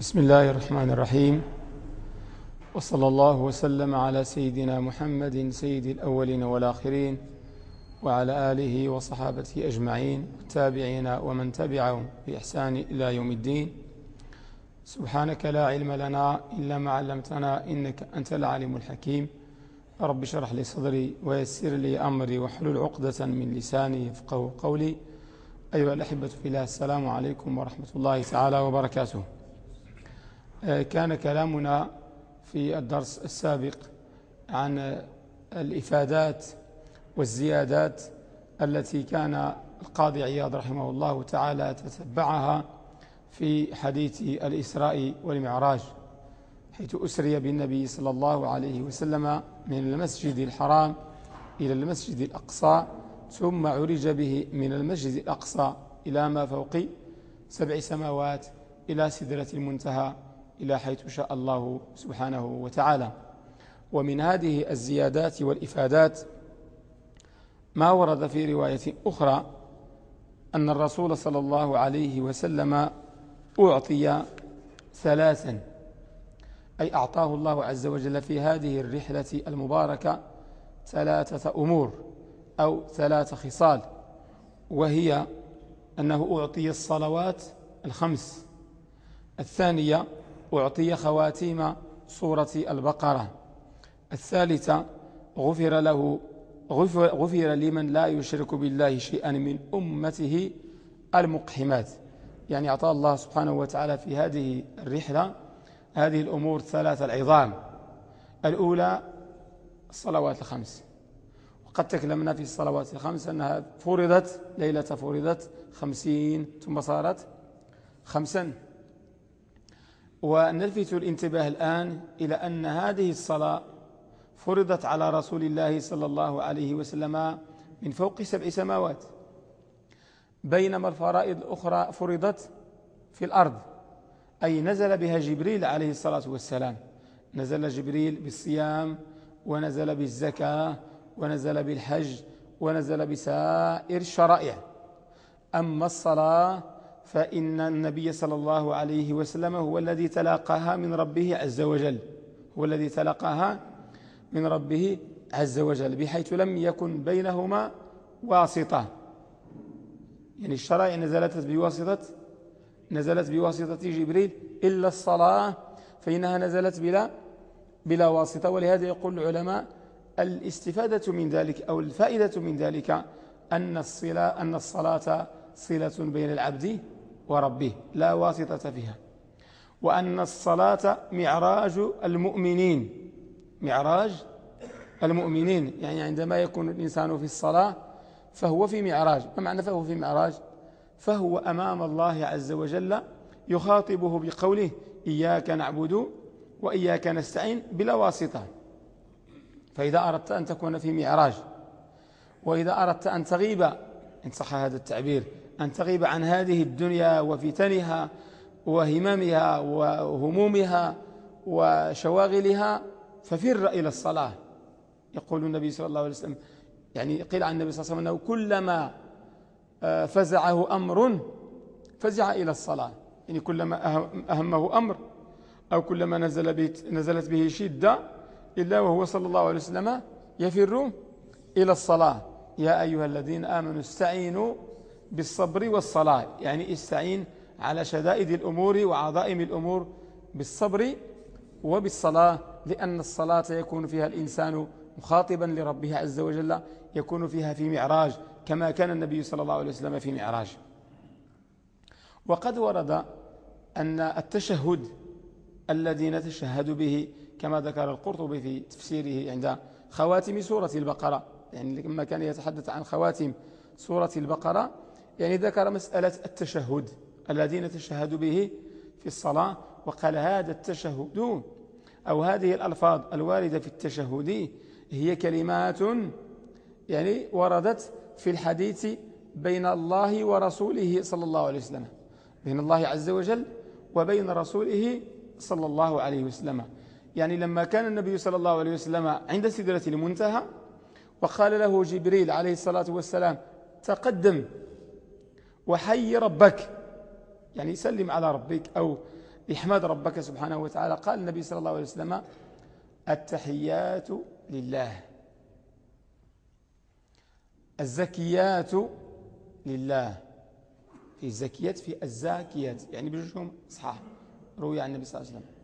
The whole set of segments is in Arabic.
بسم الله الرحمن الرحيم. وصلى الله وسلم على سيدنا محمد سيد الأولين والآخرين وعلى آله وصحابته أجمعين والتابعين ومن تبعهم بإحسان إلى يوم الدين. سبحانك لا علم لنا إلا ما علمتنا إنك أنت العليم الحكيم. رب اشرح لي صدري ويسر لي أمري واحلل عقدة من لساني يفقه قولي. أيها الأحبة في الله السلام عليكم ورحمة الله تعالى وبركاته. كان كلامنا في الدرس السابق عن الإفادات والزيادات التي كان القاضي عياض رحمه الله تعالى تتبعها في حديث الإسراء والمعراج حيث أسري بالنبي صلى الله عليه وسلم من المسجد الحرام إلى المسجد الأقصى ثم عرج به من المسجد الأقصى إلى ما فوق سبع سماوات إلى سدرة المنتهى. إلى حيث شاء الله سبحانه وتعالى. ومن هذه الزيادات والإفادات ما ورد في رواية أخرى أن الرسول صلى الله عليه وسلم أعطي ثلاثا أي أعطاه الله عز وجل في هذه الرحلة المباركة ثلاثة أمور أو ثلاث خصال وهي أنه أعطي الصلوات الخمس. الثانية أعطي خواتيم سورة البقرة. الثالثة غفر له غفر, غفر لمن لا يشرك بالله شيئا من أمته المقحمات. يعني أعطى الله سبحانه وتعالى في هذه الرحلة هذه الأمور ثلاثة العظام. الأولى الصلوات الخمس. وقد تكلمنا في الصلوات الخمس أنها فرضت ليلة فرضت خمسين ثم صارت خمسا. ونلفت الانتباه الآن إلى أن هذه الصلاة فرضت على رسول الله صلى الله عليه وسلم من فوق سبع سماوات بينما الفرائض الأخرى فرضت في الأرض. أي نزل بها جبريل عليه الصلاة والسلام. نزل جبريل بالصيام ونزل بالزكاة ونزل بالحج ونزل بسائر الشرائع. أما الصلاة فإن النبي صلى الله عليه وسلم هو الذي تلاقاها من ربه عز وجل. هو الذي تلقاها من ربه عز وجل بحيث لم يكن بينهما واسطة. يعني الشرائع نزلت بواسطة نزلت بواسطة جبريل إلا الصلاة فإنها نزلت بلا بلا واسطة. ولهذا يقول العلماء الاستفادة من ذلك أو الفائدة من ذلك أن الصلاة, أن الصلاة صلة بين العبد وربه لا واسطة فيها. وأن الصلاة معراج المؤمنين. معراج المؤمنين يعني عندما يكون الإنسان في الصلاة فهو في معراج. ما معنى فهو في معراج؟ فهو أمام الله عز وجل يخاطبه بقوله إياك نعبد وإياك نستعين بلا واسطة. فإذا أردت أن تكون في معراج وإذا أردت أن تغيب إن صح هذا التعبير أن تغيب عن هذه الدنيا وفتنها وهممها وهمومها وشواغلها ففر إلى الصلاة. يقول النبي صلى الله عليه وسلم يعني قيل عن النبي صلى الله عليه وسلم أنه كلما آه، فزعه أمر فزع إلى الصلاة. يعني كلما أهمه أمر أو كلما نزل بيت نزلت به شدة إلا وهو صلى الله عليه وسلم يفر إلى الصلاة. يا أيها الذين آمنوا استعينوا بالصبر والصلاة. يعني استعين على شدائد الأمور وعظائم الأمور بالصبر وبالصلاة لأن الصلاة يكون فيها الإنسان مخاطبا لربه عز وجل يكون فيها في معراج كما كان النبي صلى الله عليه وسلم في معراج. وقد ورد أن التشهد الذي نتشهد به كما ذكر القرطبي في تفسيره عند خواتم سورة البقرة. يعني لما كان يتحدث عن خواتم سورة البقرة يعني ذكر مسألة التشهد الذي نتشهد به في الصلاة وقال هذا التشهد أو هذه الألفاظ الواردة في التشهد هي كلمات يعني وردت في الحديث بين الله ورسوله صلى الله عليه وسلم بين الله عز وجل وبين رسوله صلى الله عليه وسلم. يعني لما كان النبي صلى الله عليه وسلم عند سدرة المنتهى وقال له جبريل عليه الصلاة والسلام تقدم وحي ربك. يعني سلم على ربك أو احمد ربك سبحانه وتعالى. قال النبي صلى الله عليه وسلم التحيات لله. الزكيات لله. في الزكيات في الزاكيات. يعني بجوجهم صحاح روي عن النبي صلى الله عليه وسلم.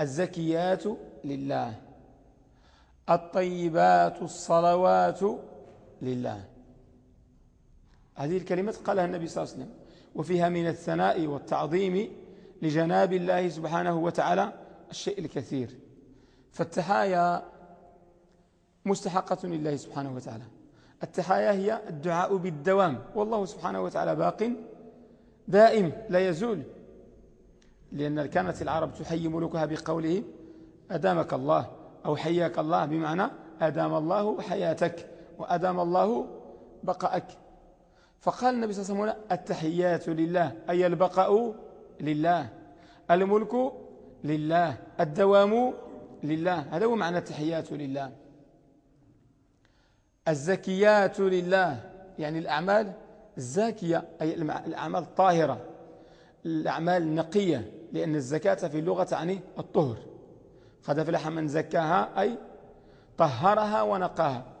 الزكيات لله. الطيبات الصلوات لله. هذه الكلمات قالها النبي صلى الله عليه وسلم. وفيها من الثناء والتعظيم لجناب الله سبحانه وتعالى الشيء الكثير. فالتحايا مستحقة لله سبحانه وتعالى. التحايا هي الدعاء بالدوام. والله سبحانه وتعالى باق دائم لا يزول. لأن كانت العرب تحيي ملوكها بقوله أدامك الله أو حياك الله بمعنى أدام الله حياتك وأدام الله بقاءك. فقال النبي صلى الله عليه وسلم التحيات لله أي البقاء لله. الملك لله الدوام لله. هذا هو معنى التحيات لله. الزكيات لله يعني الأعمال الزاكية أي الأعمال الطاهرة الأعمال النقية لأن الزكاة في اللغة تعني الطهر. قد أفلح من زكاها أي طهرها ونقاها.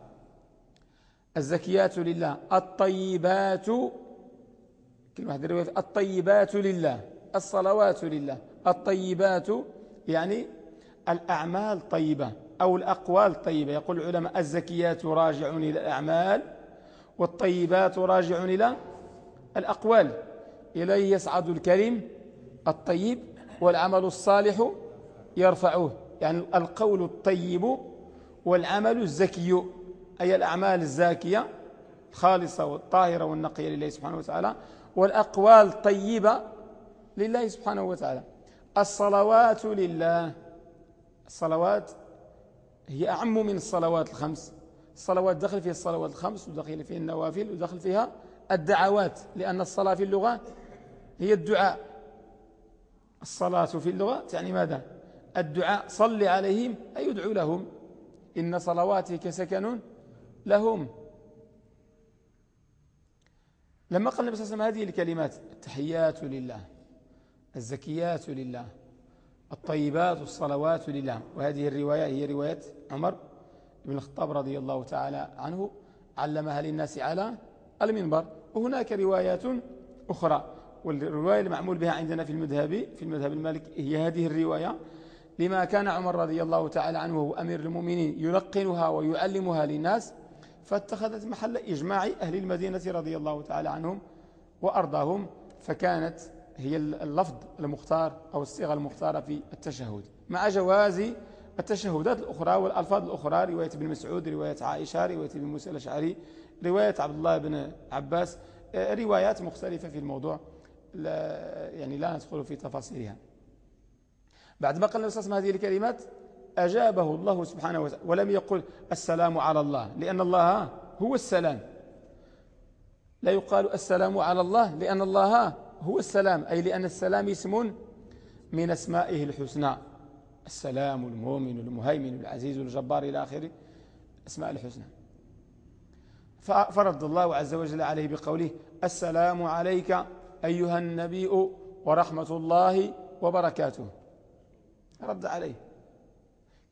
الزكيات لله الطيبات كلمة الرواية الطيبات لله الصلوات لله. الطيبات يعني الأعمال طيبة أو الأقوال طيبة. يقول العلماء الزكيات راجع إلى الأعمال والطيبات راجع إلى الأقوال. إليه يسعد الكريم الطيب والعمل الصالح يرفعه يعني القول الطيب والعمل الزكي. أي الأعمال الزاكية الخالصة والطاهرة والنقية لله سبحانه وتعالى والأقوال الطيبة لله سبحانه وتعالى. الصلوات لله. الصلوات هي أعم من الصلوات الخمس. الصلوات دخل فيها الصلوات الخمس ودخل فيها النوافل ودخل فيها الدعوات لأن الصلاة في اللغة هي الدعاء. الصلاة في اللغة يعني ماذا؟ الدعاء. صل عليهم أي يدعو لهم. إن صلواتك سكن لهم. لما قال النبي صلى الله عليه وسلم هذه الكلمات التحيات لله الزكيات لله الطيبات الصلوات لله وهذه الرواية هي رواية عمر بن الخطاب رضي الله تعالى عنه علمها للناس على المنبر. وهناك روايات أخرى والرواية المعمول بها عندنا في المذهب في المذهب المالك هي هذه الرواية لما كان عمر رضي الله تعالى عنه وهو أمير المؤمنين يلقنها ويعلمها للناس فاتخذت محل إجماع أهل المدينة رضي الله تعالى عنهم وأرضاهم فكانت هي اللفظ المختار أو الصيغة المختارة في التشهد. مع جواز التشهدات الأخرى والألفاظ الأخرى رواية ابن مسعود رواية عائشة رواية ابن موسى الأشعري رواية عبد الله بن عباس آه، روايات مختلفة في الموضوع. لا يعني لا ندخل في تفاصيلها. بعد ما عليه وسلم هذه الكلمات أجابه الله سبحانه وتعالى ولم يقل السلام على الله لأن الله هو السلام. لا يقال السلام على الله لأن الله هو السلام أي لأن السلام اسم من أسمائه الحسنى. السلام المؤمن المهيمن العزيز الجبار إلى آخر أسماء الحسنى. فرد الله عز وجل عليه بقوله السلام عليك أيها النبي ورحمة الله وبركاته. رد عليه.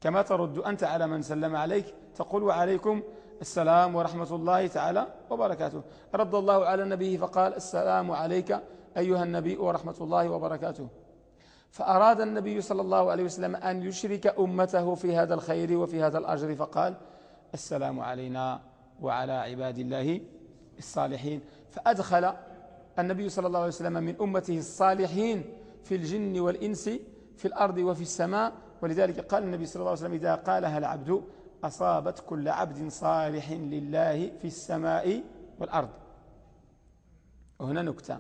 كما ترد أنت على من سلم عليك تقول عليكم السلام ورحمة الله تعالى وبركاته. رد الله على النبي فقال السلام عليك أيها النبي ورحمة الله وبركاته. فأراد النبي صلى الله عليه وسلم أن يشرك أمته في هذا الخير وفي هذا الأجر فقال السلام علينا وعلى عباد الله الصالحين. فأدخل النبي صلى الله عليه وسلم من أمته الصالحين في الجن والإنس في الأرض وفي السماء ولذلك قال النبي صلى الله عليه وسلم إذا قالها العبد أصابت كل عبد صالح لله في السماء والأرض. وهنا نكتة.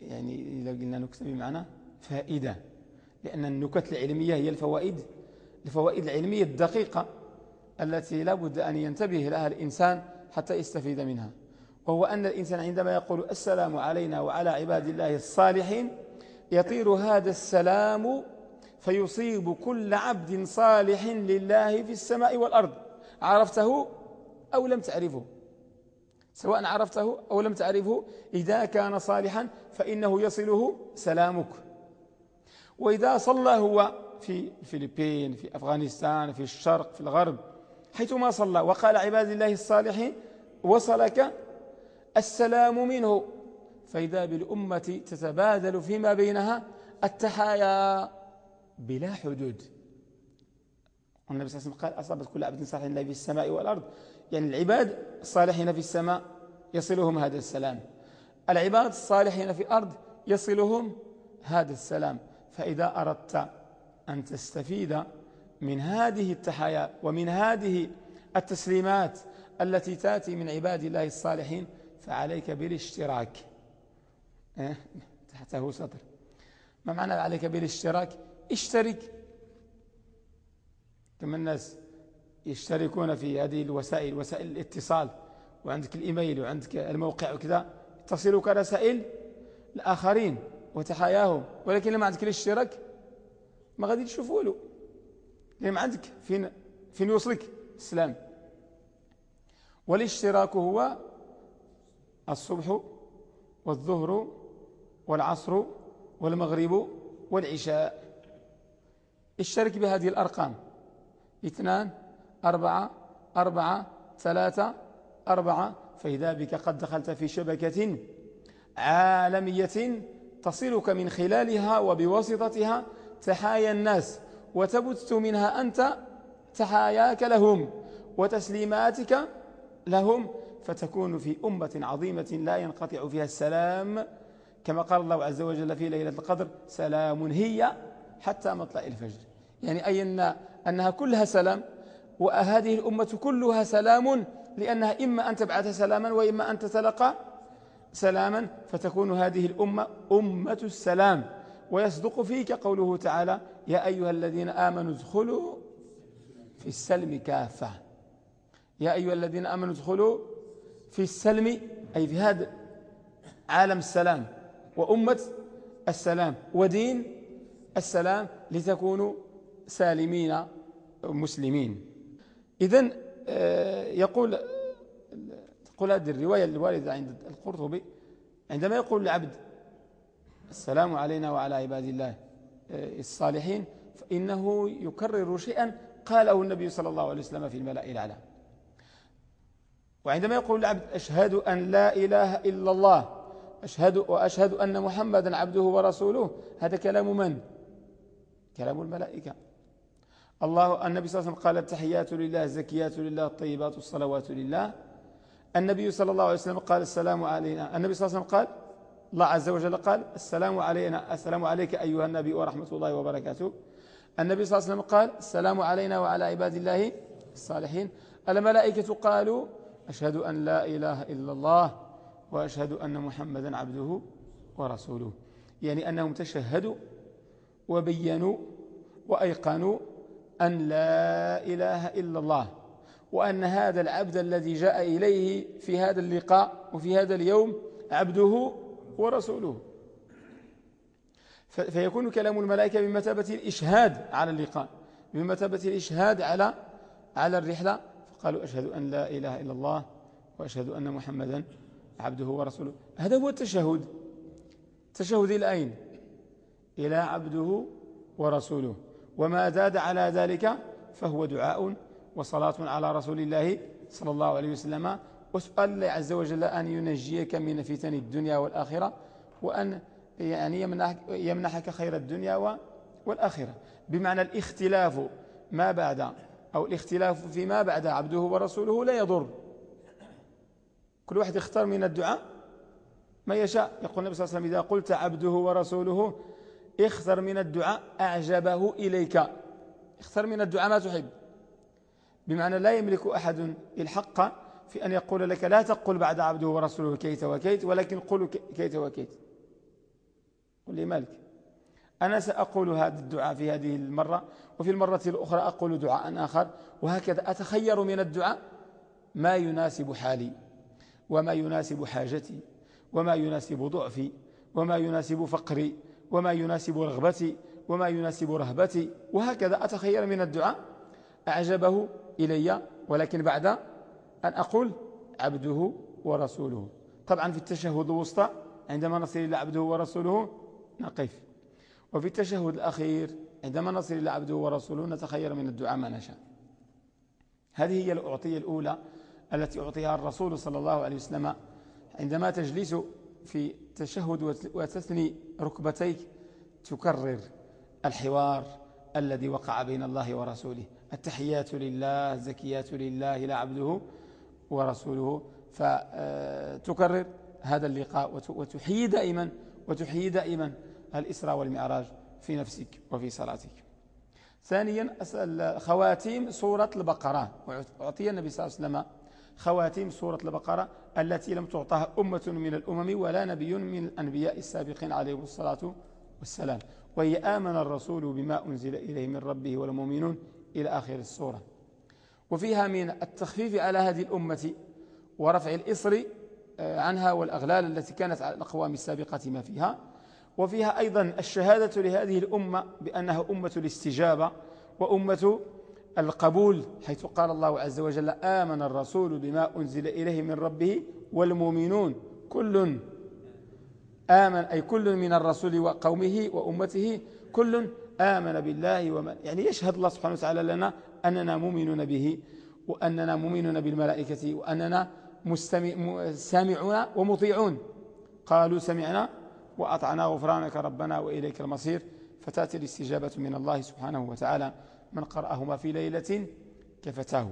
يعني إذا قلنا نكتة بمعنى فائدة. لأن النكت العلمية هي الفوائد. الفوائد العلمية الدقيقة التي لا بد أن ينتبه لها الإنسان حتى يستفيد منها. وهو أن الإنسان عندما يقول السلام علينا وعلى عباد الله الصالحين يطير هذا السلام فيصيب كل عبد صالح لله في السماء والأرض. عرفته أو لم تعرفه؟ سواء عرفته أو لم تعرفه إذا كان صالحا فإنه يصله سلامك. وإذا صلى هو في الفلبين في أفغانستان في الشرق في الغرب حيثما صلى وقال عباد الله الصالحين وصلك السلام منه. فإذا بالأمة تتبادل فيما بينها التحايا. بلا حدود. النبي صلى الله عليه وسلم قال أصابت كل عبد صالح في السماء والأرض. يعني العباد الصالحين في السماء يصلهم هذا السلام. العباد الصالحين في الأرض يصلهم هذا السلام. فإذا أردت أن تستفيد من هذه التحايا ومن هذه التسليمات التي تأتي من عباد الله الصالحين فعليك بالاشتراك. إيه؟ تحته سطر. ما معنى عليك بالاشتراك؟ اشترك. كما الناس يشتركون في هذه الوسائل وسائل الاتصال وعندك الإيميل وعندك الموقع وكذا تصلك رسائل الآخرين وتحاياهم ولكن لما عندك الاشتراك ما غادي تشوفوا له. لأن ما عندك فين, فين يوصلك السلام. والاشتراك هو الصبح والظهر والعصر والمغرب والعشاء. اشترك بهذه الأرقام. اثنان أربعة أربعة ثلاثة أربعة. فإذا بك قد دخلت في شبكة عالمية تصلك من خلالها وبواسطتها تحايا الناس وتبث منها أنت تحاياك لهم وتسليماتك لهم فتكون في أمة عظيمة لا ينقطع فيها السلام. كما قال الله عز وجل في ليلة القدر سلام هي حتى مطلع الفجر. يعني أي أن أنها كلها سلام وهذه الأمة كلها سلام لأنها إما أن تبعث سلاما وإما أن تتلقى سلاما فتكون هذه الأمة أمة السلام. ويصدق فيك قوله تعالى يا أيها الذين آمنوا ادخلوا في السلم كافة. يا أيها الذين آمنوا ادخلوا في السلم أي في هذا عالم السلام وأمة السلام ودين السلام لتكونوا سالمين مسلمين إذن آه، يقول تقول هذه الرواية الواردة عند القرطبي عندما يقول العبد السلام علينا وعلى عباد الله آه، الصالحين فإنه يكرر شيئا قاله النبي صلى الله عليه وسلم في الملأ الأعلى وعندما يقول العبد أشهد أن لا إله إلا الله أشهد وأشهد أن محمدا عبده ورسوله هذا كلام من؟ كلام الملائكة. الله النبي صلى الله عليه وسلم قال التحيات لله الزكيات لله الطيبات الصلوات لله. النبي صلى الله عليه وسلم قال السلام علينا. النبي صلى الله عليه وسلم قال الله عز وجل قال السلام علينا. السلام عليك أيها النبي ورحمة الله وبركاته. النبي صلى الله عليه وسلم قال السلام علينا وعلى عباد الله الصالحين. الملائكة قالوا أشهد أن لا إله إلا الله وأشهد أن محمدا عبده ورسوله. يعني أنهم تشهدوا وبينوا وأيقنوا أن لا إله إلا الله وأن هذا العبد الذي جاء إليه في هذا اللقاء وفي هذا اليوم عبده ورسوله. فيكون كلام الملائكة بمثابة الإشهاد على اللقاء بمثابة الإشهاد على على الرحلة. فقالوا أشهد أن لا إله إلا الله وأشهد أن محمدا عبده ورسوله. هذا هو التشهد تشهد إلى أين إلى عبده ورسوله. وما زاد على ذلك فهو دعاء وصلاة على رسول الله صلى الله عليه وسلم. وسؤال الله عز وجل أن ينجيك من فتن الدنيا والآخرة وأن يعني يمنحك, يمنحك خير الدنيا والآخرة. بمعنى الاختلاف ما بعد أو الاختلاف فيما بعد عبده ورسوله لا يضر. كل واحد يختار من الدعاء ما يشاء. يقول النبي صلى الله عليه وسلم إذا قلت عبده ورسوله اختر من الدعاء أعجبه إليك. اختر من الدعاء ما تحب. بمعنى لا يملك أحد الحق في أن يقول لك لا تقل بعد عبده ورسوله كيت وكيت ولكن قل كيت وكيت. قل لي مالك. أنا سأقول هذا الدعاء في هذه المرة وفي المرة الأخرى أقول دعاء آخر وهكذا أتخير من الدعاء ما يناسب حالي وما يناسب حاجتي وما يناسب ضعفي وما يناسب فقري وما يناسب رغبتي وما يناسب رهبتي وهكذا. أتخير من الدعاء؟ أعجبه إلي ولكن بعد أن أقول عبده ورسوله. طبعا في التشهد الوسطى عندما نصل إلى عبده ورسوله نقف. وفي التشهد الأخير عندما نصل إلى عبده ورسوله نتخير من الدعاء ما نشاء. هذه هي الأعطية الأولى التي أعطيها الرسول صلى الله عليه وسلم عندما تجلس في التشهد وتثني ركبتيك تكرر الحوار الذي وقع بين الله ورسوله. التحيات لله الزكيات لله لا عبده ورسوله. فتكرر هذا اللقاء وتحيي دائما وتحيي دائما الإسراء والمعراج في نفسك وفي صلاتك. ثانيا أسأل خواتيم سورة البقرة. وأعطي النبي صلى الله عليه وسلم خواتيم سورة البقرة. التي لم تعطها أمة من الأمم ولا نبي من الأنبياء السابقين عليهم الصلاة والسلام. وهي آمن الرسول بما أنزل إليه من ربه والمؤمنون إلى آخر السورة. وفيها من التخفيف على هذه الأمة ورفع الإصر آه، عنها والأغلال التي كانت على الأقوام السابقة ما فيها. وفيها أيضا الشهادة لهذه الأمة بأنها أمة الاستجابة وأمة القبول حيث قال الله عز وجل آمن الرسول بما أنزل إليه من ربه والمؤمنون. كل آمن أي كل من الرسول وقومه وأمته كل آمن بالله ومن يعني يشهد الله سبحانه وتعالى لنا أننا مؤمنون به وأننا مؤمنون بالملائكة وأننا سامعون ومطيعون. قالوا سمعنا وأطعنا غفرانك ربنا وإليك المصير فتأتي الاستجابة من الله سبحانه وتعالى. من قرأهما في ليلة كفتاه.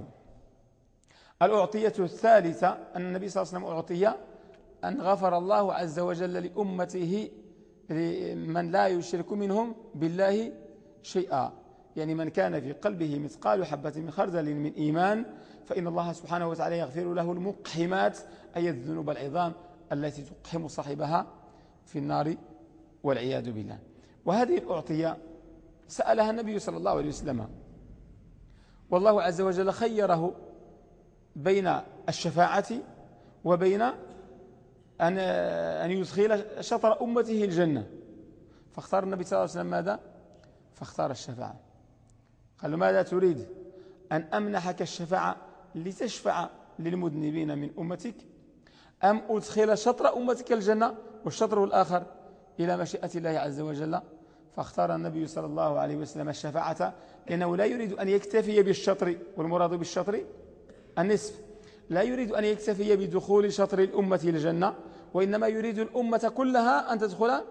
الأعطية الثالثة أن النبي صلى الله عليه وسلم أعطي أن غفر الله عز وجل لأمته من لا يشرك منهم بالله شيئا. يعني من كان في قلبه مثقال حبة من خردل من إيمان فإن الله سبحانه وتعالى يغفر له المقحمات أي الذنوب العظام التي تقحم صاحبها في النار والعياذ بالله. وهذه الأعطية سألها النبي صلى الله عليه وسلم. والله عز وجل خيره بين الشفاعة وبين أن, أن يدخل شطر أمته الجنة. فاختار النبي صلى الله عليه وسلم ماذا؟ فاختار الشفاعة. قال له ماذا تريد؟ أن أمنحك الشفاعة لتشفع للمذنبين من أمتك أم أدخل شطر أمتك الجنة والشطر الآخر إلى مشيئة الله عز وجل فاختار النبي صلى الله عليه وسلم الشفاعة لأنه لا يريد أن يكتفي بالشطر والمراد بالشطر النصف. لا يريد أن يكتفي بدخول شطر الأمة الجنة وإنما يريد الأمة كلها أن تدخل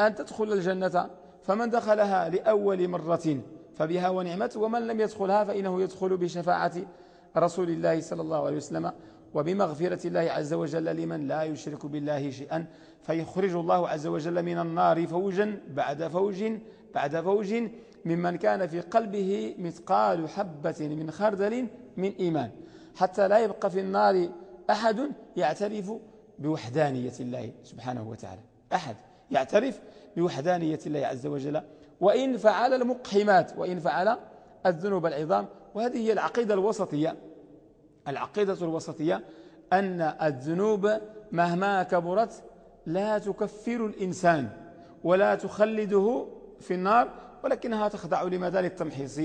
أن تدخل الجنة. فمن دخلها لأول مرة فبها ونعمت ومن لم يدخلها فإنه يدخل بشفاعة رسول الله صلى الله عليه وسلم. وبمغفرة الله عز وجل لمن لا يشرك بالله شيئا فيخرج الله عز وجل من النار فوجا بعد فوج بعد فوج ممن كان في قلبه مثقال حبة من خردل من إيمان. حتى لا يبقى في النار أحد يعترف بوحدانية الله سبحانه وتعالى. أحد يعترف بوحدانية الله عز وجل. وإن فعل المقحمات وإن فعل الذنوب العظام وهذه هي العقيدة الوسطية. العقيدة الوسطية أن الذنوب مهما كبرت لا تكفر الإنسان ولا تخلده في النار ولكنها تخضع لمدار التمحيص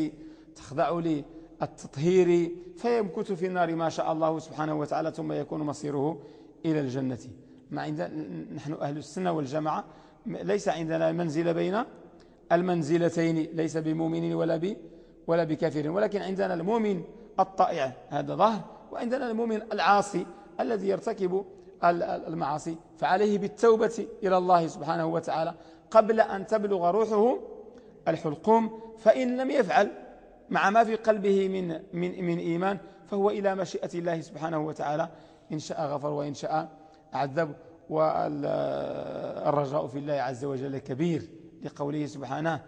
تخضع للتطهير فيمكث في النار ما شاء الله سبحانه وتعالى ثم يكون مصيره إلى الجنة. ما عندنا نحن أهل السنة والجماعة ليس عندنا منزل بين المنزلتين ليس بمؤمن ولا ب ولا بكافر ولكن عندنا المؤمن الطائع. هذا ظهر وعندنا المؤمن العاصي الذي يرتكب المعاصي فعليه بالتوبة إلى الله سبحانه وتعالى. قبل أن تبلغ روحه الحلقوم فإن لم يفعل مع ما في قلبه من, من, من إيمان فهو إلى مشيئة الله سبحانه وتعالى. إن شاء غفر وإن شاء عذب. والرجاء في الله عز وجل كبير لقوله سبحانه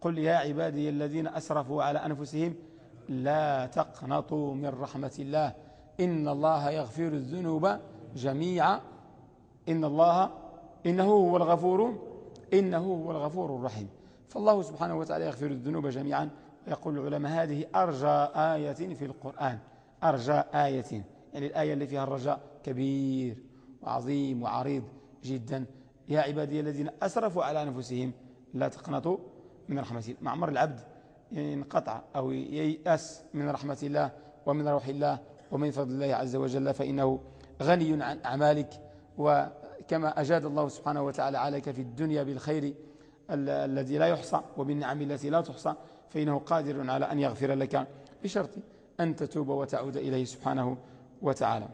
قل يا عبادي الذين أسرفوا على أنفسهم لا تقنطوا من رحمة الله. إن الله يغفر الذنوب جميعا. إن الله إنه هو الغفور إنه هو الغفور الرحيم. فالله سبحانه وتعالى يغفر الذنوب جميعا. ويقول العلماء هذه أرجى آية في القرآن. أرجى آية يعني الآية اللي فيها الرجاء كبير وعظيم وعريض جدا. يا عبادي الذين أسرفوا على أنفسهم لا تقنطوا من رحمة الله. معمر العبد ينقطع أو ييأس من رحمة الله ومن روح الله. ومن فضل الله عز وجل فإنه غني عن أعمالك. وكما أجاد الله سبحانه وتعالى عليك في الدنيا بالخير الذي لا يحصى وبالنعم التي لا تحصى فإنه قادر على أن يغفر لك بشرط أن تتوب وتعود إليه سبحانه وتعالى.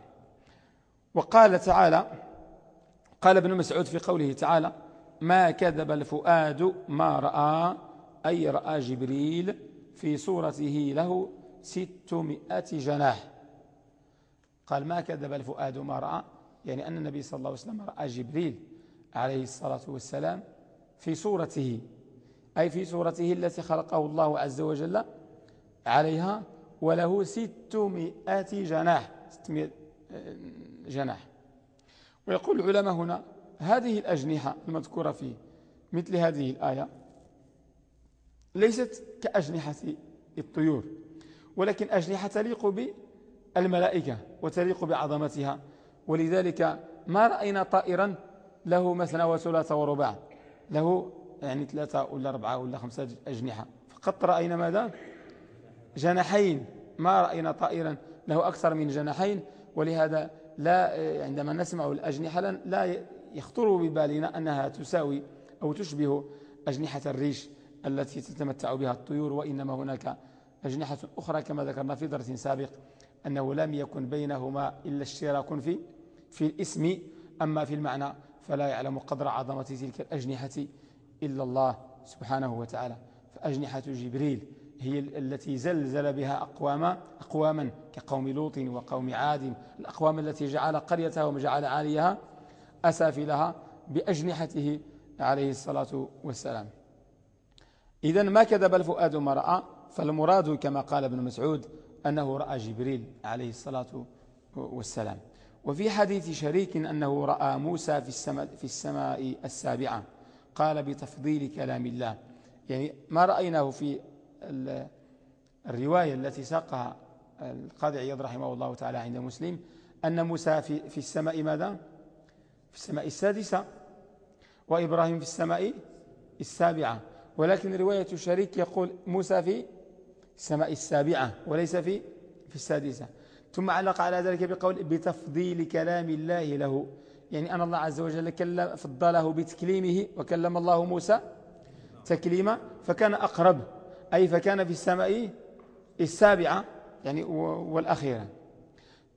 وقال تعالى قال ابن مسعود في قوله تعالى ما كذب الفؤاد ما رأى أي رأى جبريل في صورته له ستمائة جناح قال ما كذب الفؤاد ما رأى يعني أن النبي صلى الله عليه وسلم رأى جبريل عليه الصلاة والسلام في صورته أي في صورته التي خلقه الله عز وجل عليها وله ستمائة جناح ستمائة جناح. ويقول العلماء هنا هذه الأجنحة المذكورة في مثل هذه الآية ليست كأجنحة الطيور ولكن أجنحة تليق بالملائكة. وتليق بعظمتها. ولذلك ما رأينا طائرا له مثلا وثلاثة ورباع له يعني ثلاثة ولا أربعة ولا خمسة أجنحة. فقط رأينا ماذا؟ جناحين. ما رأينا طائرا له أكثر من جناحين ولهذا لا عندما نسمع الأجنحة لا يخطر ببالنا أنها تساوي أو تشبه أجنحة الريش التي تتمتع بها الطيور وإنما هناك أجنحة أخرى كما ذكرنا في درس سابق. أنه لم يكن بينهما إلا اشتراك في في الاسم أما في المعنى فلا يعلم قدر عظمة تلك الأجنحة إلا الله سبحانه وتعالى. فأجنحة جبريل هي التي زلزل بها أقواما أقواما كقوم لوط وقوم عاد. الأقوام التي جعل قريتها وجعل عاليها أسافلها بأجنحته عليه الصلاة والسلام. إذا ما كذب الفؤاد ما رأى فالمراد كما قال ابن مسعود أنه رأى جبريل عليه الصلاة والسلام. وفي حديث شريك أنه رأى موسى في السماء, في السماء السابعة. قال بتفضيل كلام الله. يعني ما رأيناه في الرواية التي ساقها القاضي عياض رحمه الله تعالى عند مسلم أن موسى في, في السماء ماذا؟ في السماء السادسة وإبراهيم في السماء السابعة. ولكن رواية الشريك يقول موسى في السماء السابعة وليس في في السادسة. ثم علق على ذلك بقول بتفضيل كلام الله له. يعني أن الله عز وجل كلم فضله بتكليمه وكلم الله موسى تكليما فكان أقرب أي فكان في السماء السابعة يعني والأخيرة.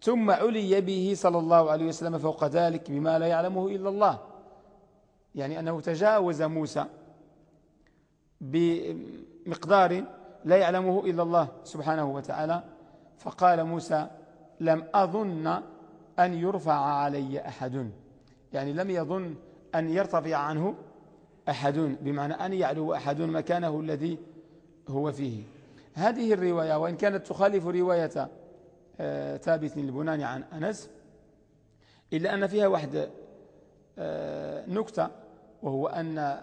ثم علي به صلى الله عليه وسلم فوق ذلك بما لا يعلمه إلا الله. يعني أنه تجاوز موسى بمقدار لا يعلمه إلا الله سبحانه وتعالى. فقال موسى لم أظن أن يرفع علي أحد. يعني لم يظن أن يرتفع عنه أحد بمعنى أن يعلو أحد مكانه الذي هو فيه. هذه الرواية وإن كانت تخالف رواية آه، ثابت البناني عن أنس إلا أن فيها واحد آه، نكتة وهو أن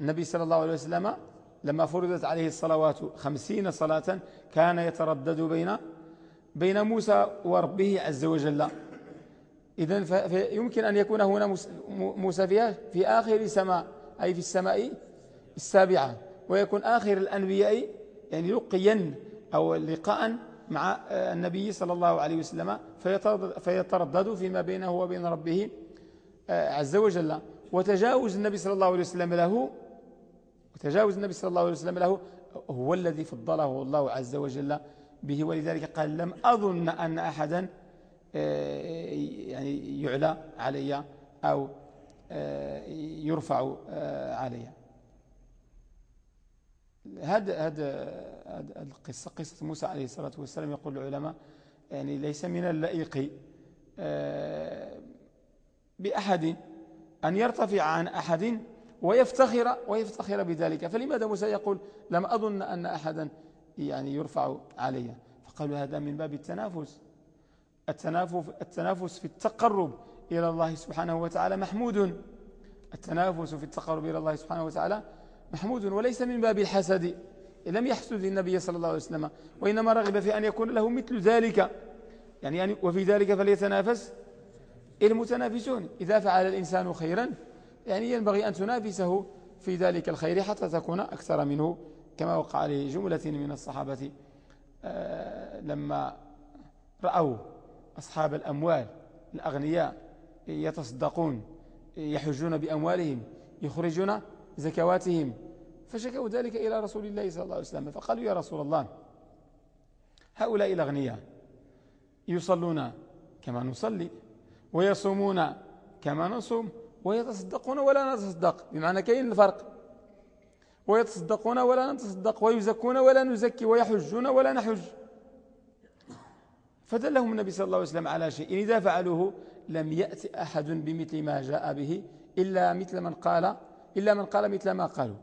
النبي صلى الله عليه وسلم لما فرضت عليه الصلوات خمسين صلاة كان يتردد بين بين موسى وربه عز وجل. إذن فيمكن أن يكون هنا موسى فيها في آخر سماء أي في السماء السابعة ويكون آخر الأنبياء يعني لقيا أو لقاء مع النبي صلى الله عليه وسلم فيتردد فيما بينه وبين ربه عز وجل. وتجاوز النبي صلى الله عليه وسلم له وتجاوز النبي صلى الله عليه وسلم له هو الذي فضله الله عز وجل به ولذلك قال لم أظن أن أحدا آه، يعني يعلى علي أو آه، يرفع علي. هذا هذا القصة قصة موسى عليه الصلاة والسلام يقول العلماء يعني ليس من اللائق آه، بأحد أن يرتفع عن أحد ويفتخر ويفتخر بذلك. فلماذا موسى يقول لم أظن أن أحدا يعني يرفع علي؟ فقالوا هذا من باب التنافس. التنافس, التنافس في التقرب إلى الله سبحانه وتعالى محمود. التنافس في التقرب إلى الله سبحانه وتعالى محمود وليس من باب الحسد. لم يحسد النبي صلى الله عليه وسلم وإنما رغب في أن يكون له مثل ذلك. يعني, وفي ذلك فليتنافس المتنافسون. إذا فعل الإنسان خيرا يعني ينبغي أن تنافسه في ذلك الخير حتى تكون أكثر منه كما وقع عليه جملة من الصحابة آه، لما رأوا أصحاب الأموال الأغنياء يتصدقون يحجون بأموالهم يخرجون زكواتهم فشكوا ذلك إلى رسول الله صلى الله عليه وسلم فقالوا يا رسول الله هؤلاء الأغنياء يصلون كما نصلي ويصومون كما نصوم ويتصدقون ولا نتصدق. بمعنى كاين الفرق. ويتصدقون ولا نتصدق ويزكون ولا نزكي ويحجون ولا نحج. فدلهم النبي صلى الله عليه وسلم على شيء. إذا فعلوه لم يأتي أحد بمثل ما جاء به إلا مثل من قال إلا من قال مثل ما قالوا.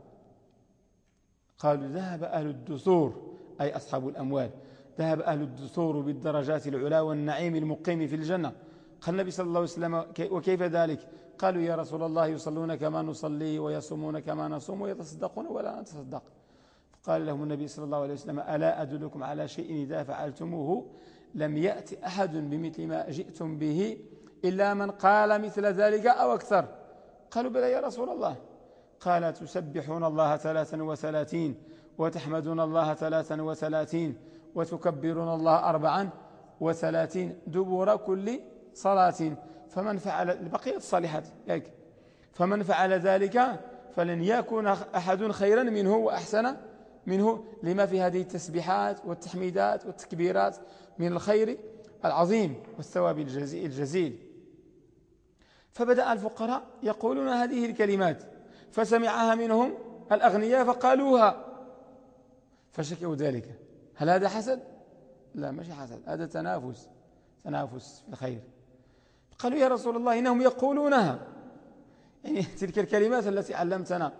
قالوا ذهب أهل الدثور أي أصحاب الأموال. ذهب أهل الدثور بالدرجات العلا والنعيم المقيم في الجنة. قال النبي صلى الله عليه وسلم وكيف ذلك؟ قالوا يا رسول الله يصلون كما نصلي ويصومون كما نصوم ويتصدقون ولا نتصدق. قال لهم النبي صلى الله عليه وسلم ألا أدلكم على شيء إذا فعلتموه؟ لم يأتي أحد بمثل ما جئتم به إلا من قال مثل ذلك أو أكثر. قالوا بلى يا رسول الله. قال تسبحون الله ثلاثا وثلاثين وتحمدون الله ثلاثا وثلاثين وتكبرون الله أربعا وثلاثين دبور كل صلاة. فمن فعل البقية الصالحات ياك فمن فعل ذلك فلن يكون أحد خيرا منه وأحسن منه لما في هذه التسبيحات والتحميدات والتكبيرات من الخير العظيم والثواب الجزيل. فبدأ الفقراء يقولون هذه الكلمات فسمعها منهم الأغنياء فقالوها. فشكوا ذلك. هل هذا حسد؟ لا مش حسد هذا تنافس تنافس في الخير. قالوا يا رسول الله إنهم يقولونها. يعني تلك الكلمات التي علمتنا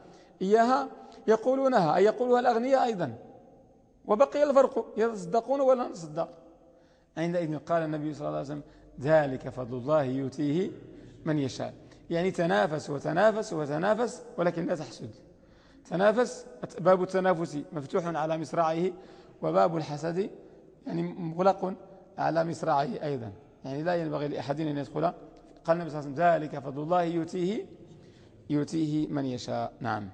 إياها يقولونها أي يقولها الأغنياء أيضا. وبقي الفرق يتصدقون ولا نصدق؟ عندئذ قال النبي صلى الله عليه وسلم ذلك فضل الله يؤتيه من يشاء. يعني تنافس وتنافس وتنافس ولكن لا تحسد. تنافس باب التنافس مفتوح على مصراعيه وباب الحسد يعني مغلق على مصراعيه أيضا. يعني لا ينبغي لأحد أن يدخل. قال النبي صلى الله عليه وسلم ذلك فضل الله يؤتيه يؤتيه من يشاء. نعم.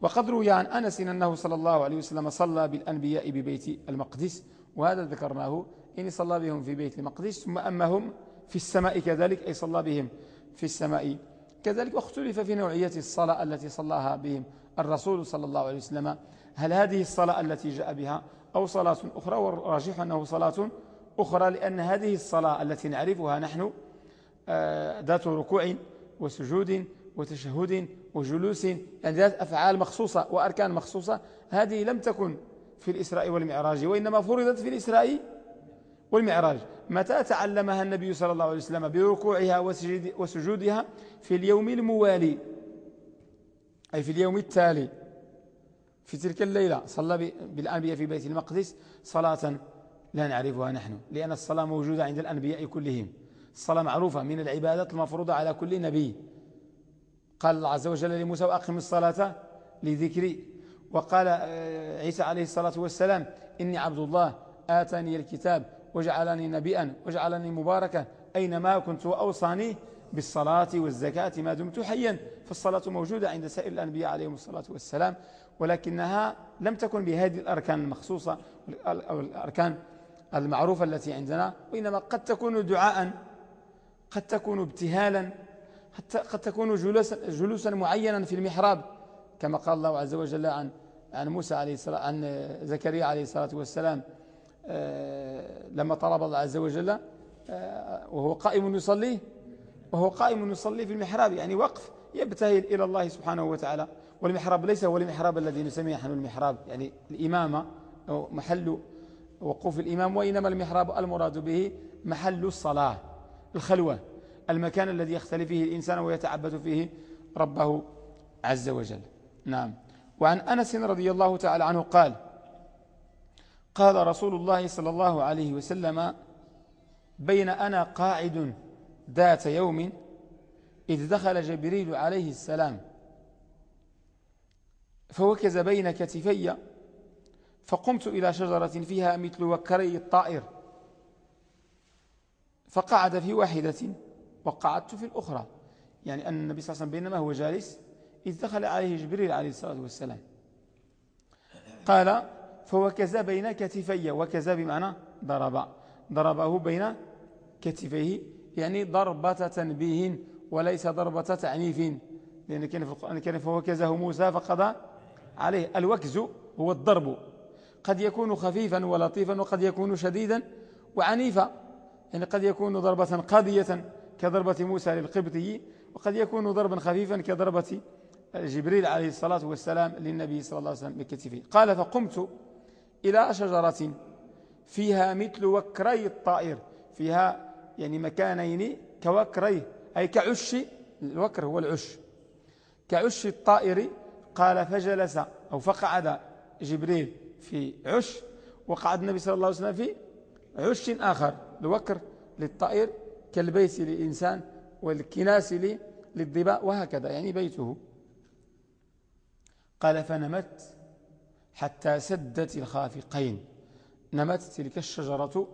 وقد روي عن أنس أنه صلى الله عليه وسلم صلى بالأنبياء ببيت المقدس وهذا ذكرناه. إن صلى بهم في بيت المقدس ثم أمهم في السماء كذلك أي صلى بهم في السماء كذلك. واختلف في نوعية الصلاة التي صلاها بهم الرسول صلى الله عليه وسلم. هل هذه الصلاة التي جاء بها أو صلاة أخرى؟ والراجح أنه صلاة أخرى لأن هذه الصلاة التي نعرفها نحن آه، ذات ركوع وسجود وتشهد وجلوس يعني ذات أفعال مخصوصة وأركان مخصوصة هذه لم تكن في الإسراء والمعراج وإنما فرضت في الإسراء والمعراج. متى تعلمها النبي صلى الله عليه وسلم بركوعها وسجودها؟ في اليوم الموالي أي في اليوم التالي. في تلك الليلة صلى بالأنبياء في بيت المقدس صلاة لا نعرفها نحن لأن الصلاة موجودة عند الأنبياء كلهم. الصلاة معروفة من العبادات المفروضة على كل نبي. قال الله عز وجل لموسى وأقم الصلاة لذكري وقال آه، عيسى عليه الصلاة والسلام إني عبد الله آتاني الكتاب وجعلني نبيا وجعلني مباركا أينما كنت وأوصاني بالصلاة والزكاة ما دمت حيا فالصلاة موجودة عند سائر الأنبياء عليهم الصلاة والسلام ولكنها لم تكن بهذه الأركان المخصوصة أو الأركان المعروفة التي عندنا وإنما قد تكون دعاء قد تكون ابتهالا حتى قد تكون جلوسا, جلوسا معينا في المحراب كما قال الله عز وجل عن عن موسى عليه الصلاة عن زكريا عليه الصلاة والسلام آه، لما طلب الله عز وجل آه، وهو قائم يصلي وهو قائم يصلي في المحراب يعني وقف يبتهل إلى الله سبحانه وتعالى. والمحراب ليس هو المحراب الذي نسميه نحن المحراب يعني الإمامة أو محل وقوف الإمام وإنما المحراب المراد به محل الصلاة الخلوة المكان الذي يختلي فيه الإنسان ويتعبد فيه ربه عز وجل. نعم. وعن أنس رضي الله تعالى عنه قال قال رسول الله صلى الله عليه وسلم بين أنا قاعد ذات يوم إذ دخل جبريل عليه السلام فوكز بين كتفي فقمت إلى شجرة فيها مثل وكري الطائر فقعد في واحدة وقعدت في الأخرى. يعني أن النبي صلى الله عليه وسلم بينما هو جالس إذ دخل عليه جبريل عليه الصلاة والسلام. قال فوكز بين كتفي وكز بمعنى ضرب. ضربه بين كتفيه يعني ضربة تنبيه وليس ضربة تعنيف. لأن كان في القرآن الكريم فوكزه موسى فقضى عليه. الوكز هو الضرب. قد يكون خفيفا ولطيفا وقد يكون شديدا وعنيفا يعني قد يكون ضربة قاضية كضربة موسى للقبطي وقد يكون ضربا خفيفا كضربة جبريل عليه الصلاة والسلام للنبي صلى الله عليه وسلم بكتفه. قال فقمت إلى شجرة فيها مثل وكري الطائر فيها يعني مكانين كوكري أي كعش الوكر هو العش كعش الطائر قال فجلس أو فقعد جبريل في عش وقعد النبي صلى الله عليه وسلم في عش آخر الوكر للطائر كالبيت للإنسان والكناس للضباء وهكذا يعني بيته. قال فنمت حتى سدت الخافقين نمت تلك الشجرة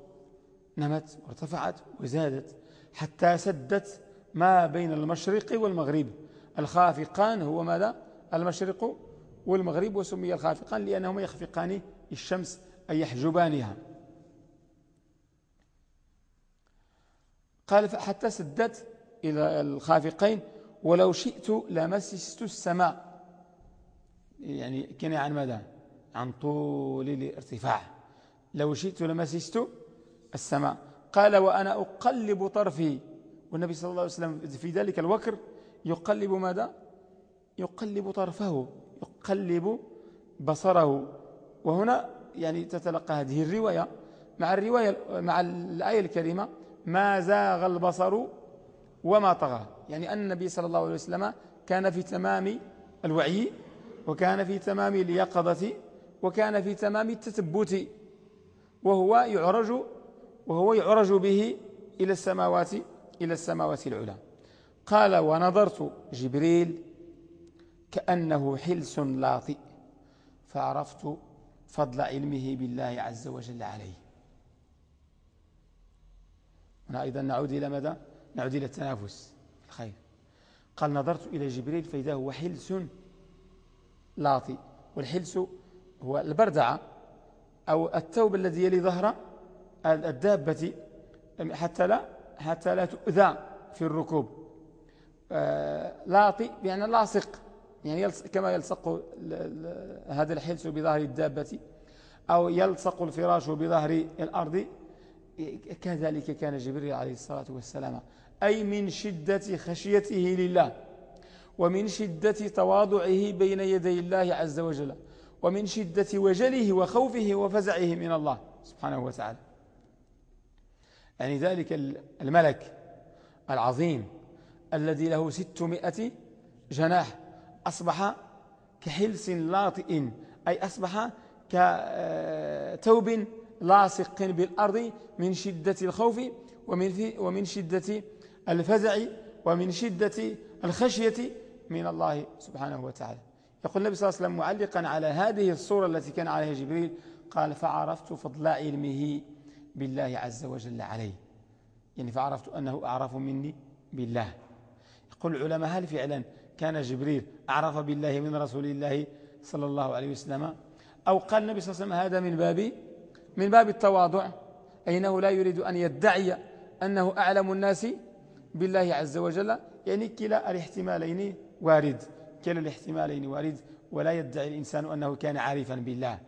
نمت وارتفعت وزادت حتى سدت ما بين المشرق والمغرب. الخافقان هو ماذا؟ المشرق والمغرب وسمي الخافقان لأنهما يخفقان الشمس أي يحجبانها. قال حتى سدت إلى الخافقين ولو شئت لمسست السماء. يعني كان عن ماذا؟ عن طول الارتفاع. لو شئت لمسست السماء. قال وأنا أقلب طرفي. والنبي صلى الله عليه وسلم في ذلك الوكر يقلب ماذا؟ يقلب طرفه. يقلب بصره. وهنا يعني تتلقى هذه الرواية. مع الرواية مع الآية الكريمة ما زاغ البصر وما طغى يعني أن النبي صلى الله عليه وسلم كان في تمام الوعي وكان في تمام اليقظة وكان في تمام التثبت. وهو يعرج وهو يعرج به إلى السماوات إلى السماوات العلى. قال ونظرت جبريل كأنه حلس لاطئ. فعرفت فضل علمه بالله عز وجل عليه. هنا أيضا نعود إلى ماذا؟ نعود إلى التنافس. الخير. قال نظرت إلى جبريل فإذا هو حلس لاطي والحلس هو البردعة أو الثوب الذي يلي ظهر الدابة. حتى لا حتى لا تؤذى في الركوب. آه، لاطي بأن لاصق. يعني كما يلصق هذا الحلس بظهر الدابة أو يلصق الفراش بظهر الأرض كذلك كان جبريل عليه الصلاة والسلام أي من شدة خشيته لله ومن شدة تواضعه بين يدي الله عز وجل ومن شدة وجله وخوفه وفزعه من الله سبحانه وتعالى. يعني ذلك الملك العظيم الذي له ستمائة جناح أصبح كحلس لاطئ أي أصبح كتوب لاصق بالأرض من شدة الخوف ومن, ومن شدة الفزع ومن شدة الخشية من الله سبحانه وتعالى. يقول النبي صلى الله عليه وسلم معلقا على هذه الصورة التي كان عليها جبريل قال فعرفت فضل علمه بالله عز وجل عليه. يعني فعرفت أنه أعرف مني بالله. يقول العلماء هل فعلا كان جبريل أعرف بالله من رسول الله صلى الله عليه وسلم أو قال النبي صلى الله عليه وسلم هذا من باب من باب التواضع أي أنه لا يريد أن يدعي أنه أعلم الناس بالله عز وجل يعني كلا الاحتمالين وارد كلا الاحتمالين وارد ولا يدعي الإنسان أنه كان عارفا بالله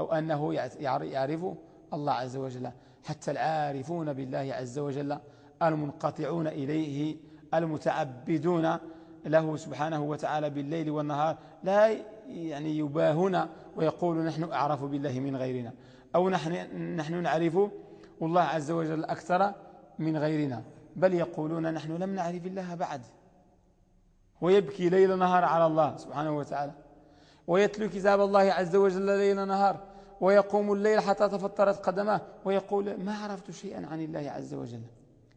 أو أنه يعرف الله عز وجل. حتى العارفون بالله عز وجل المنقطعون إليه المتعبدون له سبحانه وتعالى بالليل والنهار لا يعني يباهون ويقول نحن أعرف بالله من غيرنا أو نحن, نحن نعرف الله عز وجل أكثر من غيرنا بل يقولون نحن لم نعرف الله بعد. ويبكي ليل نهار على الله سبحانه وتعالى ويتلو كتاب الله عز وجل ليل نهار ويقوم الليل حتى تفطرت قدماه ويقول ما عرفت شيئا عن الله عز وجل.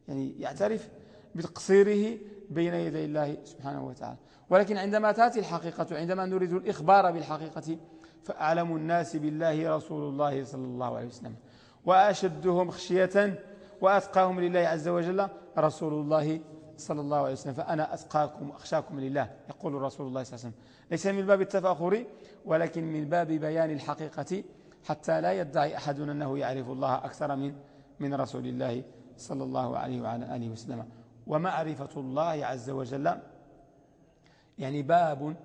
يعني يعترف بتقصيره بين يدي الله سبحانه وتعالى. ولكن عندما تأتي الحقيقة عندما نريد الإخبار بالحقيقة فأعلم الناس بالله رسول الله صلى الله عليه وسلم وأشدهم خشية وأتقاهم لله عز وجل رسول الله صلى الله عليه وسلم. فأنا أتقاكم وأخشاكم لله يقول رسول الله صلى الله عليه وسلم. ليس من باب التفاخر ولكن من باب بيان الحقيقة حتى لا يدعي أحد أنه يعرف الله أكثر من من رسول الله صلى الله عليه وعلى آله وسلم. ومعرفة الله عز وجل يعني باب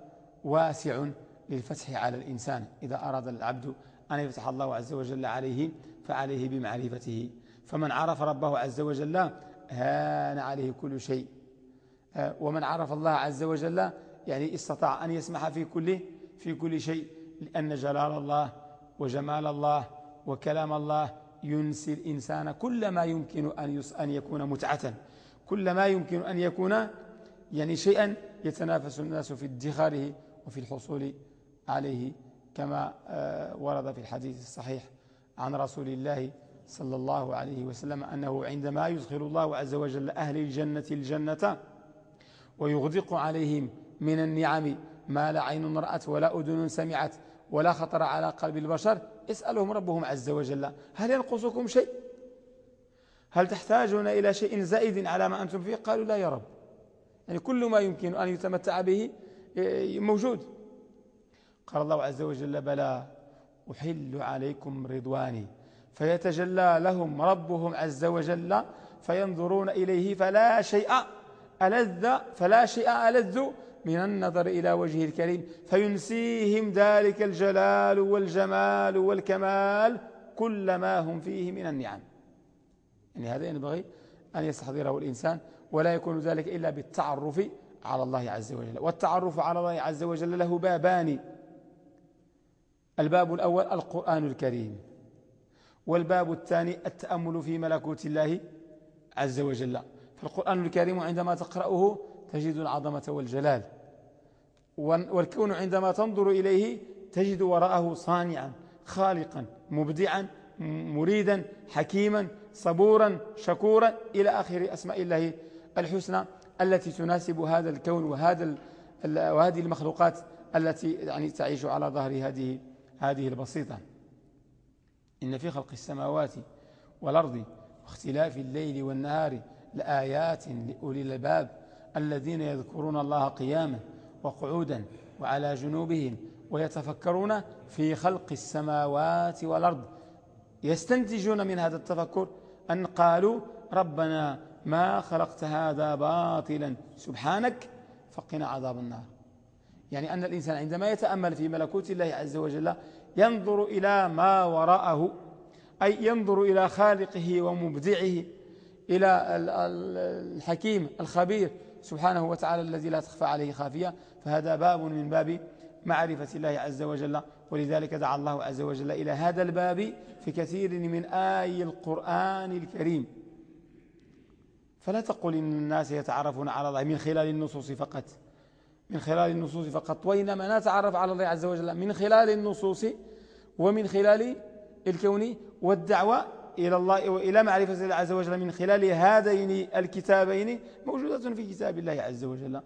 واسع للفتح على الإنسان. إذا أراد العبد أن يفتح الله عز وجل عليه فعليه بمعرفته. فمن عرف ربه عز وجل هان عليه كل شيء. ومن عرف الله عز وجل يعني استطاع أن يسمح في كل في كل شيء لأن جلال الله وجمال الله وكلام الله ينسي الإنسان كل ما يمكن أن أن يكون متعة. كل ما يمكن أن يكون يعني شيئا يتنافس الناس في ادخاره وفي الحصول عليه كما آه، ورد في الحديث الصحيح عن رسول الله صلى الله عليه وسلم أنه عندما يدخل الله عز وجل أهل الجنة الجنة ويغدق عليهم من النعم ما لا عين رأت ولا أذن سمعت ولا خطر على قلب البشر اسألهم ربهم عز وجل هل ينقصكم شيء؟ هل تحتاجون إلى شيء زائد على ما أنتم فيه؟ قالوا لا يا رب. يعني كل ما يمكن أن يتمتع به موجود. قال الله عز وجل بلى أحل عليكم رضواني. فيتجلى لهم ربهم عز وجل فينظرون إليه فلا شيء ألذ فلا شيء ألذ من النظر إلى وجهه الكريم. فينسيهم ذلك الجلال والجمال والكمال كل ما هم فيه من النعم. يعني هذا ينبغي أن يستحضره الإنسان ولا يكون ذلك إلا بالتعرف على الله عز وجل. والتعرف على الله عز وجل له بابان. الباب الأول القرآن الكريم والباب الثاني التأمل في ملكوت الله عز وجل. فالقرآن الكريم عندما تقرأه تجد العظمة والجلال والكون عندما تنظر إليه تجد وراءه صانعا خالقا مبدعا مريدا حكيما صبورا شكورا إلى آخر أسماء الله الحسنى التي تناسب هذا الكون وهذا وهذه المخلوقات التي يعني تعيش على ظهر هذه هذه البسيطة. إن في خلق السماوات والأرض واختلاف الليل والنهار لآيات لأولي الباب الذين يذكرون الله قياما وقعودا وعلى جنوبهم ويتفكرون في خلق السماوات والأرض. يستنتجون من هذا التفكر أن قالوا ربنا ما خلقت هذا باطلا سبحانك فقنا عذاب النار. يعني أن الإنسان عندما يتأمل في ملكوت الله عز وجل ينظر إلى ما وراءه أي ينظر إلى خالقه ومبدعه إلى الحكيم الخبير سبحانه وتعالى الذي لا تخفى عليه خافية. فهذا باب من باب معرفة الله عز وجل. ولذلك دعا الله عز وجل إلى هذا الباب في كثير من آي القرآن الكريم. فلا تقل إن الناس يتعرفون على الله من خلال النصوص فقط. من خلال النصوص فقط وإنما نتعرف على الله عز وجل من خلال النصوص ومن خلال الكون والدعوة إلى الله وإلى معرفة الله عز وجل من خلال هذين الكتابين موجودة في كتاب الله عز وجل.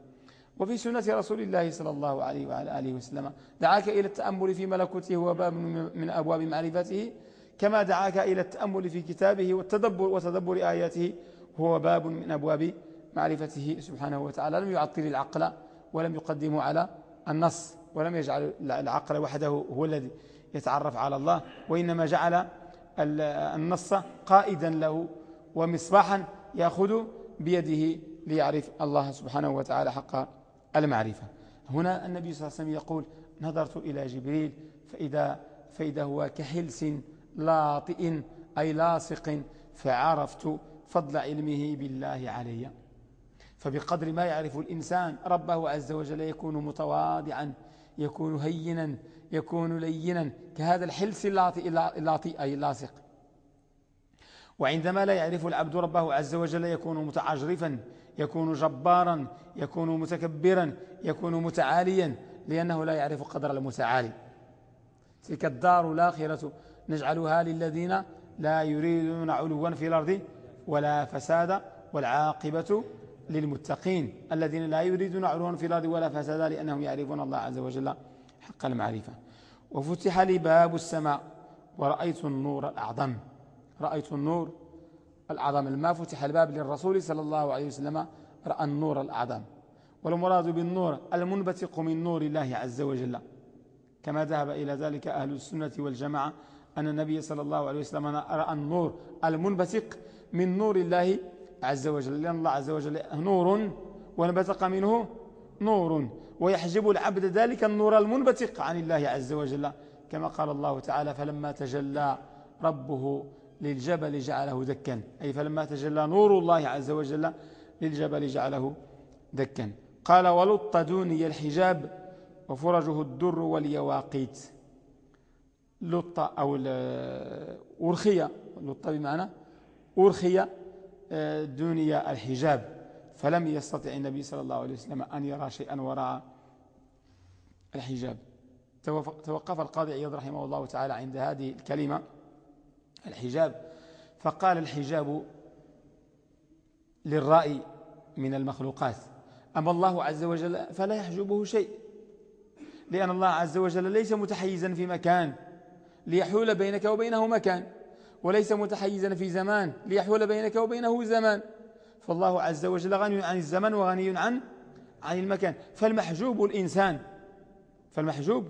وفي سنة رسول الله صلى الله عليه وعلى آله وسلم. دعاك إلى التأمل في ملكوته هو باب من أبواب معرفته. كما دعاك إلى التأمل في كتابه والتدبر وتدبر آياته. هو باب من أبواب معرفته سبحانه وتعالى. لم يعطل العقل ولم يقدمه على النص ولم يجعل العقل وحده هو الذي يتعرف على الله. وإنما جعل النص قائدا له ومصباحا يأخذ بيده ليعرف الله سبحانه وتعالى حق المعرفة. هنا النبي صلى الله عليه وسلم يقول نظرت إلى جبريل فإذا, فإذا هو كحلس لاطئ أي لاصق فعرفت فضل علمه بالله علي. فبقدر ما يعرف الإنسان ربه عز وجل يكون متواضعا يكون هينا يكون لينا كهذا الحلس اللاطئ أي اللاصق وعندما لا يعرف العبد ربه عز وجل يكون متعجرفا يكون جبارا يكون متكبرا يكون متعاليا لأنه لا يعرف قدر المتعالي. تلك الدار الآخرة نجعلها للذين لا يريدون علوا في الأرض ولا فسادا والعاقبة للمتقين. الذين لا يريدون علوا في الأرض ولا فسادا لأنهم يعرفون الله عز وجل حق المعرفة. وفتح لي باب السماء ورأيت النور الأعظم. رأيت النور الأعظم لما فتح الباب للرسول صلى الله عليه وسلم رأى النور الأعظم. والمراد بالنور المنبثق من نور الله عز وجل. كما ذهب إلى ذلك أهل السنة والجماعة أن النبي صلى الله عليه وسلم رأى النور المنبثق من نور الله عز وجل. لأن الله عز وجل نور ونبثق منه نور ويحجب العبد ذلك النور المنبثق عن الله عز وجل. كما قال الله تعالى فلما تجلى ربه للجبل جعله دكا. أي فلما تجلى نور الله عز وجل للجبل جعله دكا. قال ولط دوني الحجاب وفرجه الدر واليواقيت. لط أو أرخي لط بمعنى أرخي آه، دوني الحجاب. فلم يستطع النبي صلى الله عليه وسلم أن يرى شيئا وراء الحجاب. توقف القاضي عياض رحمه الله تعالى عند هذه الكلمة. الحجاب فقال الحجاب للرأي من المخلوقات أما الله عز وجل فلا يحجبه شيء لأن الله عز وجل ليس متحيزا في مكان ليحول بينك وبينه مكان وليس متحيزا في زمان ليحول بينك وبينه زمان فالله عز وجل غني عن الزمن وغني عن عن المكان فالمحجوب الإنسان فالمحجوب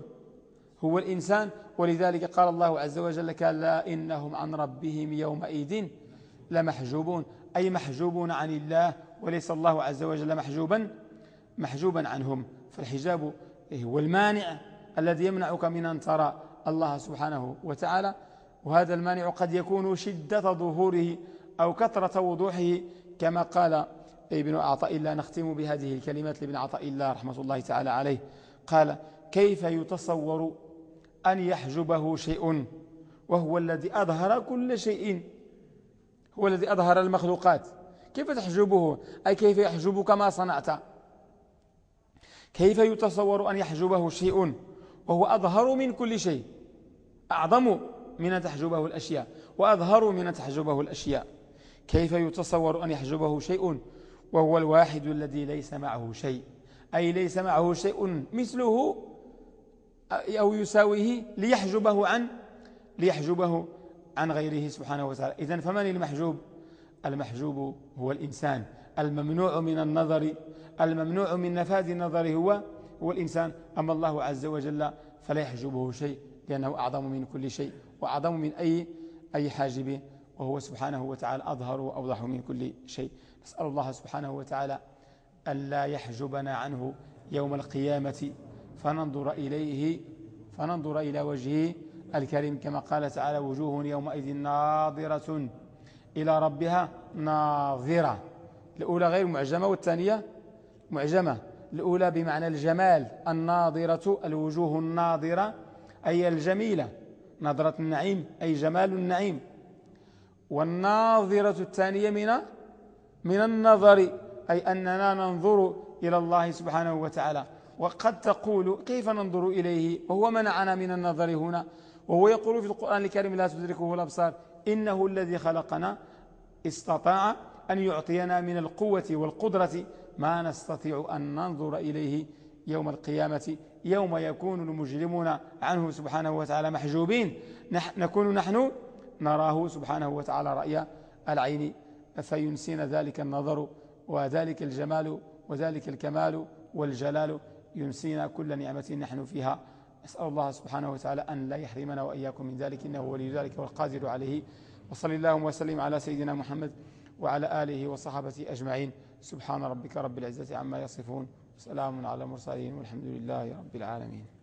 هو الإنسان. ولذلك قال الله عز وجل كلا إنهم عن ربهم يومئذ لمحجوبون. أي محجوبون عن الله وليس الله عز وجل محجوبا محجوبا عنهم. فالحجاب هو المانع الذي يمنعك من أن ترى الله سبحانه وتعالى. وهذا المانع قد يكون شدة ظهوره أو كثرة وضوحه كما قال ابن عطاء الله. نختم بهذه الكلمات لابن عطاء الله رحمة الله تعالى عليه. قال كيف يتصور أن يحجبه شيء وهو الذي أظهر كل شيء. هو الذي أظهر المخلوقات. كيف تحجبه؟ أي كيف يحجبك ما صنعت؟ كيف يتصور أن يحجبه شيء؟ وهو أظهر من كل شيء. أعظم من تحجبه الأشياء وأظهر من تحجبه الأشياء. كيف يتصور أن يحجبه شيء؟ وهو الواحد الذي ليس معه شيء. أي ليس معه شيء مثله أو يساويه ليحجبه عن ليحجبه عن غيره سبحانه وتعالى. إذن فمن المحجوب؟ المحجوب هو الإنسان. الممنوع من النظر الممنوع من نفاذ النظر هو هو الإنسان. أما الله عز وجل فلا يحجبه شيء لأنه أعظم من كل شيء وأعظم من أي أي حاجب وهو سبحانه وتعالى أظهر وأوضح من كل شيء. نسأل الله سبحانه وتعالى ألا يحجبنا عنه يوم القيامة. فننظر إليه فننظر إلى وجهه الكريم كما قال تعالى وجوه يومئذ ناظرة إلى ربها ناظرة. الأولى غير معجمة والثانية معجمة. الأولى بمعنى الجمال الناظرة الوجوه الناظرة أي الجميلة. نظرة النعيم أي جمال النعيم. والناظرة الثانية من من النظر أي أننا ننظر إلى الله سبحانه وتعالى. وقد تقول كيف ننظر إليه؟ وهو منعنا من النظر هنا. وهو يقول في القرآن الكريم لا تدركه الأبصار إنه الذي خلقنا استطاع أن يعطينا من القوة والقدرة ما نستطيع أن ننظر إليه يوم القيامة يوم يكون المجرمون عنه سبحانه وتعالى محجوبين. نكون نحن نراه سبحانه وتعالى رأي العين فينسينا ذلك النظر وذلك الجمال وذلك الكمال والجلال. ينسينا كل نعمة نحن فيها. أسأل الله سبحانه وتعالى أن لا يحرمنا وإياكم من ذلك إنه ولي ذلك والقادر عليه. وصلى اللهم وسلم على سيدنا محمد وعلى آله وصحبه أجمعين. سبحان ربك رب العزة عما يصفون. وسلام على المرسلين والحمد لله رب العالمين.